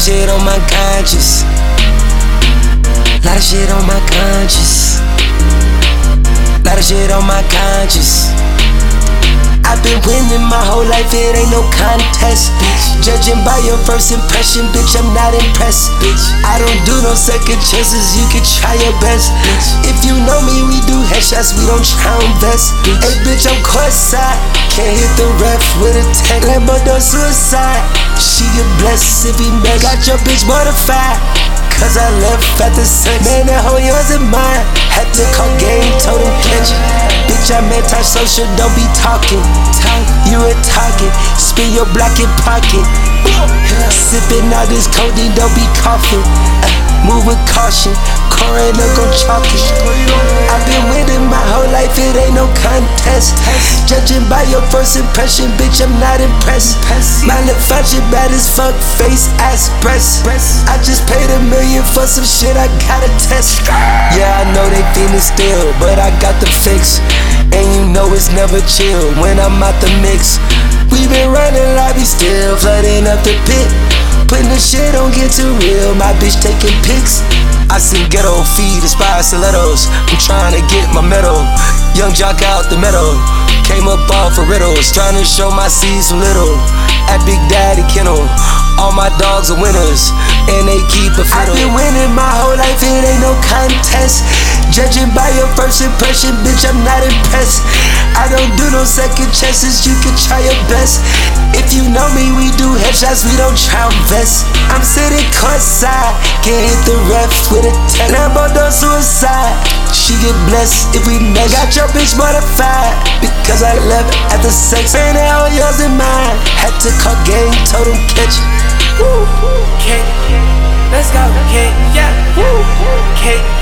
of shit on my conscience. Lot of shit I've been winning my whole life, it ain't no contest, bitch. Judging by your first impression, bitch, I'm not impressed, bitch. I don't do no second chances, you can try your best, bitch. If you know me, we do headshots, we don't try on vest, bitch. Hey, bitch, I'm courtside, can't hit the ref with a tank. Lambo do suicide, she get blessed if he met. Got your bitch mortified. Cause I left at the sex. Man, that whole yours and mine. Had to call game, told him catch. Bitch, I'm anti-social, don't be talking. Talk, you a target. Spin your block in pocket. Sipping all this codeine, don't be coughing. Uh, move with caution. Coroner gon' chalk it. I've been winning my whole life, it ain't no contest. Judging by your first impression, bitch, I'm not impressed. My lip function bad as fuck, face, ass, breast. I just paid a million for some shit I gotta test. Yeah, I know they feeling still, but I got the fix. And you know it's never chill when I'm out the mix. We been running lobby still, flooding up the pit. Putting the shit on get too real, my bitch taking pics. I seen ghetto feed inspired stilettos. I'm trying to get my medal. Young jock out the meadow. Came up all for riddles, trying to show my seeds some little. At Big Daddy Kennel, all my dogs are winners, and they keep a fiddle. I've been winning my whole life, it ain't no contest. Judging by your first impression, bitch, I'm not impressed. I don't do no second chances, you can try your best. If you know me, we do headshots, we don't try on vest. I'm sitting courtside, can't hit the ref with a tech. Lambo do suicide, she get blessed if we met. Got your bitch mortified because I left at the sex. Man, all yours and mine. Had to call game, told him catch. Woo. Cake, let's go, cake, yeah. Cake, yeah.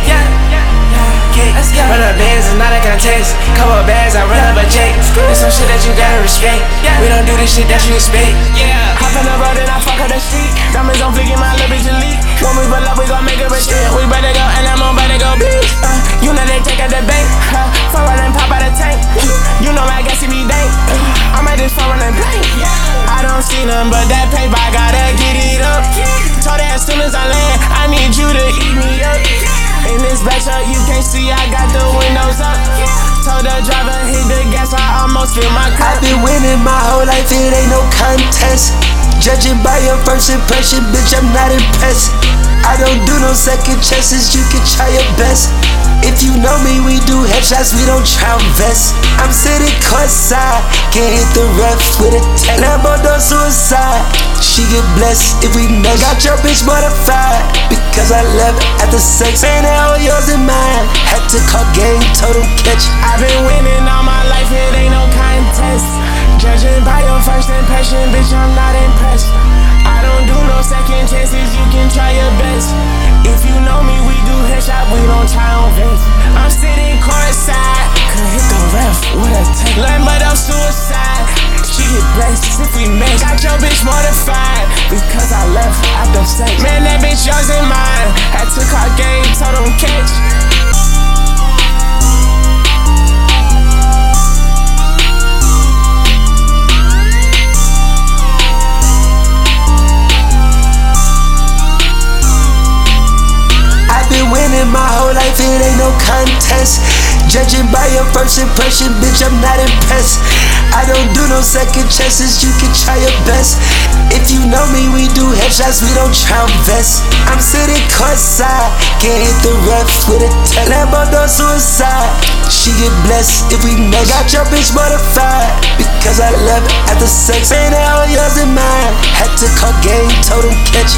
Not. Couple bags, I run up a check. There's some shit that you gotta respect. We don't do this shit that you expect. Yeah. Hop in the road and I fuck up the street. Diamonds on fleek and my little bitch elite. When we pull up, we gon' make a mistake. We better go and I'm on better go beat. Uh, you know they take out the bank. Uh, My cup. I've been winning my whole life, it ain't no contest. Judging by your first impression, bitch, I'm not impressed. I don't do no second chances, you can try your best. If you know me, we do headshots, we don't try on vest. I'm sitting courtside, can't hit the ref with a tech. Lambo do suicide, she get blessed if we met. Got your bitch mortified because I left at the sex. Man, all yours and mine. Had to call game, him catch. First impression, bitch, I'm not impressed. I don't do no second chances, you can try your best. If you know me, we do headshot, we don't try on vest. I'm sitting courtside, could hit the ref with a take. Learn but I'm suicide. She get blessed if we match. Got your bitch mortified because I left out the my whole life, it ain't no contest. Judging by your first impression, bitch, I'm not impressed. I don't do no second chances, you can try your best. If you know me, we do headshots, we don't try on vest. I'm sitting courtside, can't hit the ref with a tech. Lambo do suicide, she get blessed if we met. Got your bitch mortified because I left at the sex. Man, all yours and mine. Had to call game, told him catch.